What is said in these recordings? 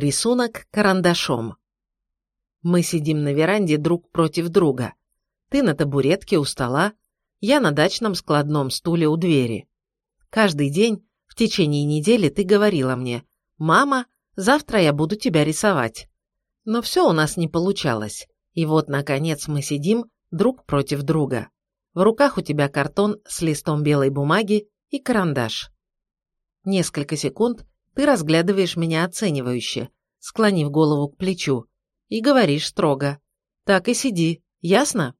Рисунок карандашом. Мы сидим на веранде друг против друга. Ты на табуретке у стола, я на дачном складном стуле у двери. Каждый день в течение недели ты говорила мне, «Мама, завтра я буду тебя рисовать». Но все у нас не получалось. И вот, наконец, мы сидим друг против друга. В руках у тебя картон с листом белой бумаги и карандаш. Несколько секунд ты разглядываешь меня оценивающе, склонив голову к плечу, и говоришь строго. Так и сиди, ясно?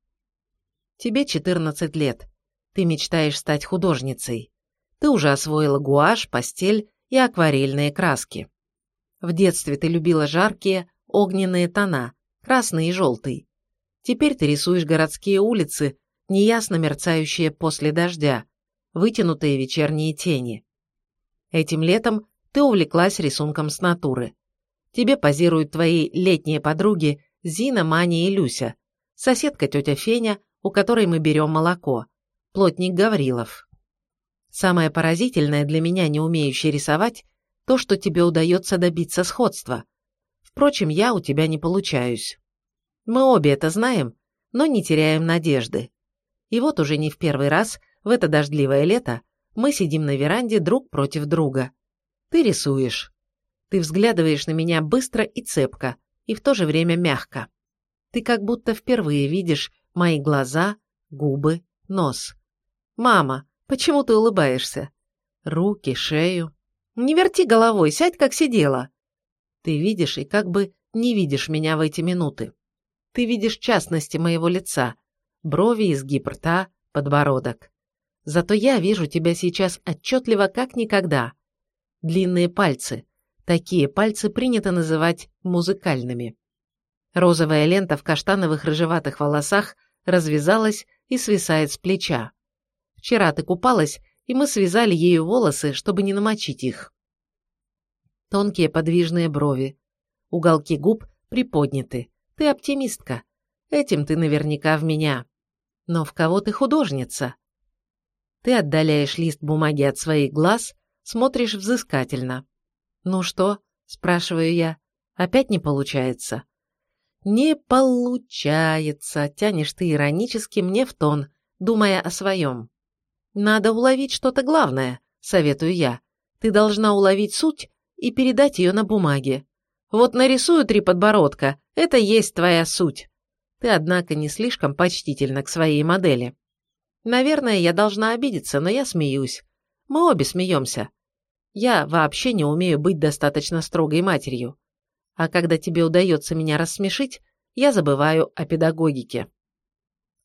Тебе 14 лет. Ты мечтаешь стать художницей. Ты уже освоила гуашь, постель и акварельные краски. В детстве ты любила жаркие, огненные тона, красный и желтый. Теперь ты рисуешь городские улицы, неясно мерцающие после дождя, вытянутые вечерние тени. Этим летом ты увлеклась рисунком с натуры. Тебе позируют твои летние подруги Зина, Маня и Люся, соседка тетя Феня, у которой мы берем молоко, плотник Гаврилов. Самое поразительное для меня, не умеющий рисовать, то, что тебе удается добиться сходства. Впрочем, я у тебя не получаюсь. Мы обе это знаем, но не теряем надежды. И вот уже не в первый раз в это дождливое лето мы сидим на веранде друг против друга. Ты рисуешь. Ты взглядываешь на меня быстро и цепко, и в то же время мягко. Ты как будто впервые видишь мои глаза, губы, нос. «Мама, почему ты улыбаешься?» Руки, шею. «Не верти головой, сядь, как сидела». Ты видишь и как бы не видишь меня в эти минуты. Ты видишь частности моего лица, брови, изгиб рта, подбородок. Зато я вижу тебя сейчас отчетливо, как никогда. Длинные пальцы. Такие пальцы принято называть музыкальными. Розовая лента в каштановых рыжеватых волосах развязалась и свисает с плеча. Вчера ты купалась, и мы связали ею волосы, чтобы не намочить их. Тонкие подвижные брови. Уголки губ приподняты. Ты оптимистка. Этим ты наверняка в меня. Но в кого ты художница? Ты отдаляешь лист бумаги от своих глаз, смотришь взыскательно. «Ну что?» – спрашиваю я. «Опять не получается?» «Не получается», – тянешь ты иронически мне в тон, думая о своем. «Надо уловить что-то главное», – советую я. «Ты должна уловить суть и передать ее на бумаге. Вот нарисую три подбородка, это есть твоя суть. Ты, однако, не слишком почтительна к своей модели. Наверное, я должна обидеться, но я смеюсь. Мы обе смеемся. Я вообще не умею быть достаточно строгой матерью. А когда тебе удается меня рассмешить, я забываю о педагогике.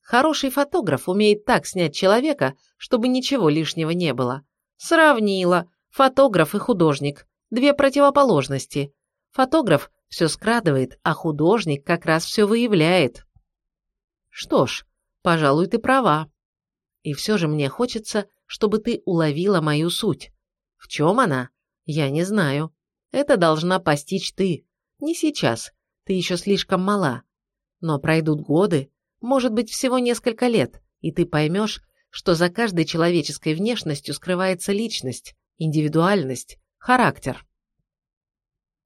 Хороший фотограф умеет так снять человека, чтобы ничего лишнего не было. Сравнила. Фотограф и художник. Две противоположности. Фотограф все скрадывает, а художник как раз все выявляет. Что ж, пожалуй, ты права. И все же мне хочется, чтобы ты уловила мою суть. В чем она? Я не знаю. Это должна постичь ты. Не сейчас. Ты еще слишком мала. Но пройдут годы, может быть, всего несколько лет, и ты поймешь, что за каждой человеческой внешностью скрывается личность, индивидуальность, характер.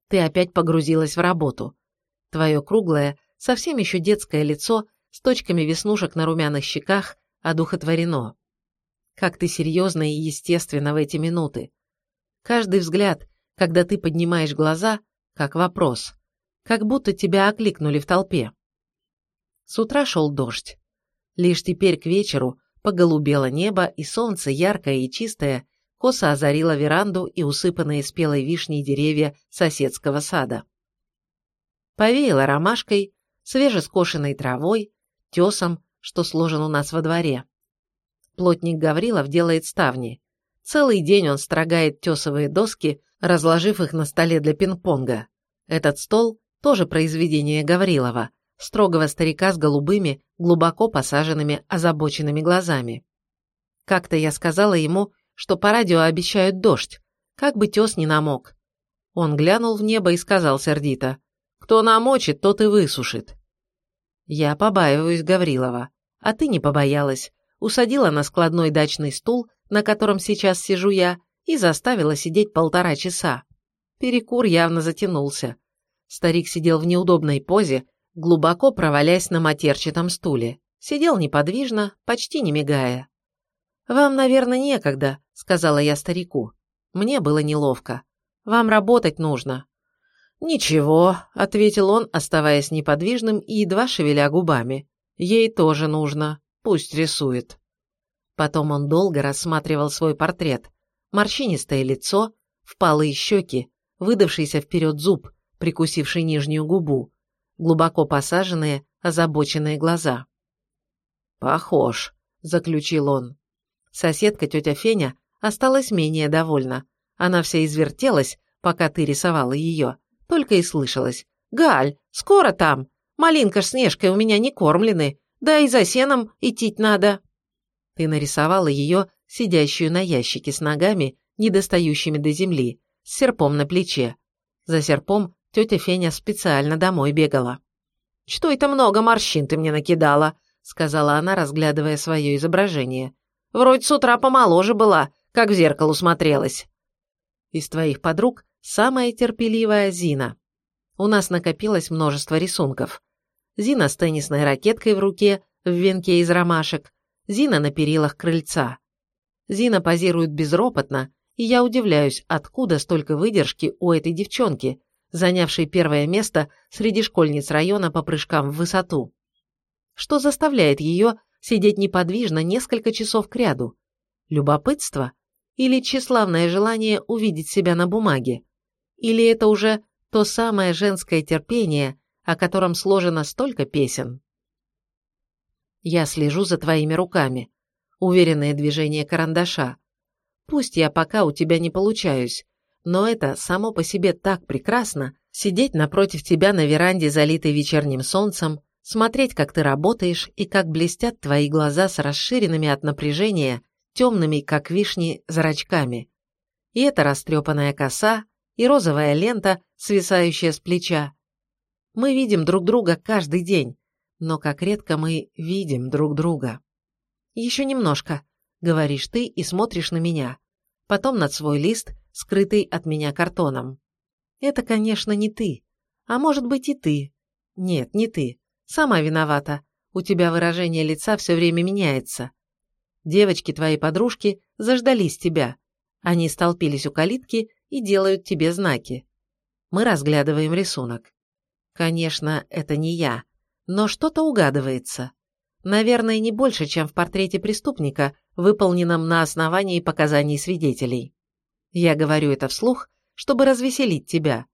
Ты опять погрузилась в работу. Твое круглое, совсем еще детское лицо с точками веснушек на румяных щеках одухотворено. Как ты серьезно и естественно в эти минуты. Каждый взгляд, когда ты поднимаешь глаза, как вопрос. Как будто тебя окликнули в толпе. С утра шел дождь. Лишь теперь к вечеру поголубело небо, и солнце, яркое и чистое, косо озарила веранду и усыпанные спелой вишней деревья соседского сада. Повеяло ромашкой, свежескошенной травой, тесом, что сложен у нас во дворе. Плотник Гаврилов делает ставни. Целый день он строгает тесовые доски, разложив их на столе для пинг-понга. Этот стол тоже произведение Гаврилова, строгого старика с голубыми, глубоко посаженными, озабоченными глазами. Как-то я сказала ему, что по радио обещают дождь, как бы тес не намок. Он глянул в небо и сказал сердито, «Кто намочит, тот и высушит». Я побаиваюсь Гаврилова, а ты не побоялась, усадила на складной дачный стул, на котором сейчас сижу я, и заставила сидеть полтора часа. Перекур явно затянулся. Старик сидел в неудобной позе, глубоко провалясь на матерчатом стуле. Сидел неподвижно, почти не мигая. «Вам, наверное, некогда», — сказала я старику. Мне было неловко. «Вам работать нужно». «Ничего», — ответил он, оставаясь неподвижным и едва шевеля губами. «Ей тоже нужно. Пусть рисует». Потом он долго рассматривал свой портрет. Морщинистое лицо, впалые щеки, выдавшийся вперед зуб, прикусивший нижнюю губу, глубоко посаженные, озабоченные глаза. «Похож», — заключил он. Соседка, тетя Феня, осталась менее довольна. Она вся извертелась, пока ты рисовала ее, только и слышалась. «Галь, скоро там! Малинка с Снежкой у меня не кормлены, да и за сеном идти надо!» Ты нарисовала ее, сидящую на ящике с ногами, недостающими до земли, с серпом на плече. За серпом тетя Феня специально домой бегала. «Что это много морщин ты мне накидала?» — сказала она, разглядывая свое изображение. «Вроде с утра помоложе была, как в зеркало смотрелась». «Из твоих подруг самая терпеливая Зина. У нас накопилось множество рисунков. Зина с теннисной ракеткой в руке, в венке из ромашек, Зина на перилах крыльца. Зина позирует безропотно, и я удивляюсь, откуда столько выдержки у этой девчонки, занявшей первое место среди школьниц района по прыжкам в высоту. Что заставляет ее сидеть неподвижно несколько часов кряду? Любопытство? Или тщеславное желание увидеть себя на бумаге? Или это уже то самое женское терпение, о котором сложено столько песен? Я слежу за твоими руками. Уверенное движение карандаша. Пусть я пока у тебя не получаюсь, но это само по себе так прекрасно – сидеть напротив тебя на веранде, залитой вечерним солнцем, смотреть, как ты работаешь и как блестят твои глаза с расширенными от напряжения, темными, как вишни, зрачками. И эта растрепанная коса, и розовая лента, свисающая с плеча. Мы видим друг друга каждый день, но как редко мы видим друг друга. «Еще немножко», — говоришь ты и смотришь на меня. Потом над свой лист, скрытый от меня картоном. Это, конечно, не ты. А может быть и ты. Нет, не ты. Сама виновата. У тебя выражение лица все время меняется. Девочки твои подружки заждались тебя. Они столпились у калитки и делают тебе знаки. Мы разглядываем рисунок. Конечно, это не я, но что-то угадывается. Наверное, не больше, чем в портрете преступника, выполненном на основании показаний свидетелей. Я говорю это вслух, чтобы развеселить тебя.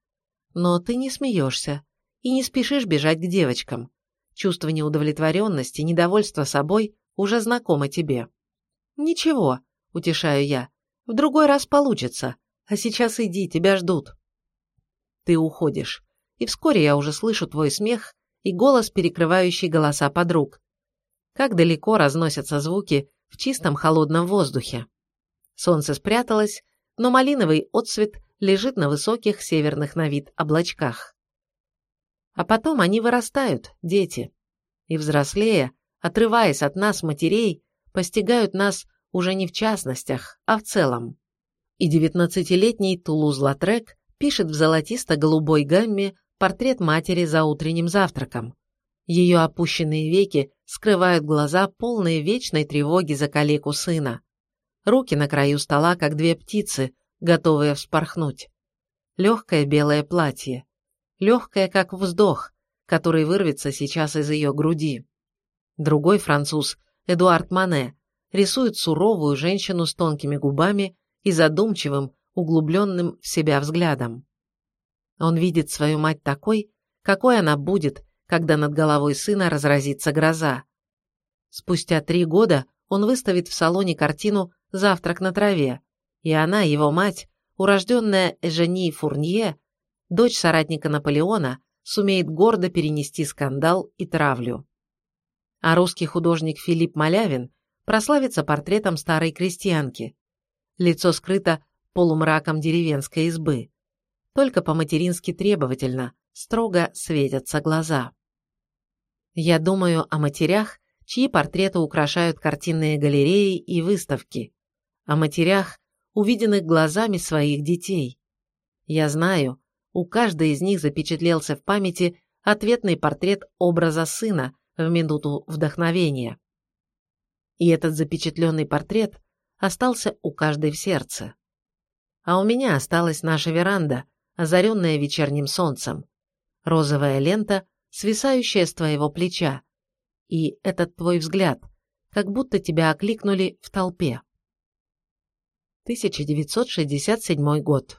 Но ты не смеешься и не спешишь бежать к девочкам. Чувство неудовлетворенности, недовольства собой уже знакомо тебе. Ничего, утешаю я, в другой раз получится, а сейчас иди, тебя ждут. Ты уходишь, и вскоре я уже слышу твой смех и голос, перекрывающий голоса подруг как далеко разносятся звуки в чистом холодном воздухе. Солнце спряталось, но малиновый отсвет лежит на высоких северных на вид облачках. А потом они вырастают, дети, и взрослея, отрываясь от нас, матерей, постигают нас уже не в частностях, а в целом. И девятнадцатилетний Тулуз-Латрек пишет в золотисто-голубой гамме портрет матери за утренним завтраком. Ее опущенные веки скрывают глаза, полные вечной тревоги за калеку сына. Руки на краю стола, как две птицы, готовые вспорхнуть. Легкое белое платье. Легкое, как вздох, который вырвется сейчас из ее груди. Другой француз, Эдуард Мане, рисует суровую женщину с тонкими губами и задумчивым, углубленным в себя взглядом. Он видит свою мать такой, какой она будет, когда над головой сына разразится гроза. Спустя три года он выставит в салоне картину «Завтрак на траве», и она, его мать, урожденная Эжени Фурнье, дочь соратника Наполеона, сумеет гордо перенести скандал и травлю. А русский художник Филипп Малявин прославится портретом старой крестьянки. Лицо скрыто полумраком деревенской избы. Только по-матерински требовательно, строго светятся глаза. Я думаю о матерях, чьи портреты украшают картинные галереи и выставки, о матерях, увиденных глазами своих детей. Я знаю, У каждой из них запечатлелся в памяти ответный портрет образа сына в минуту вдохновения. И этот запечатленный портрет остался у каждой в сердце. А у меня осталась наша веранда, озаренная вечерним солнцем, розовая лента, свисающая с твоего плеча, и этот твой взгляд, как будто тебя окликнули в толпе. 1967 год.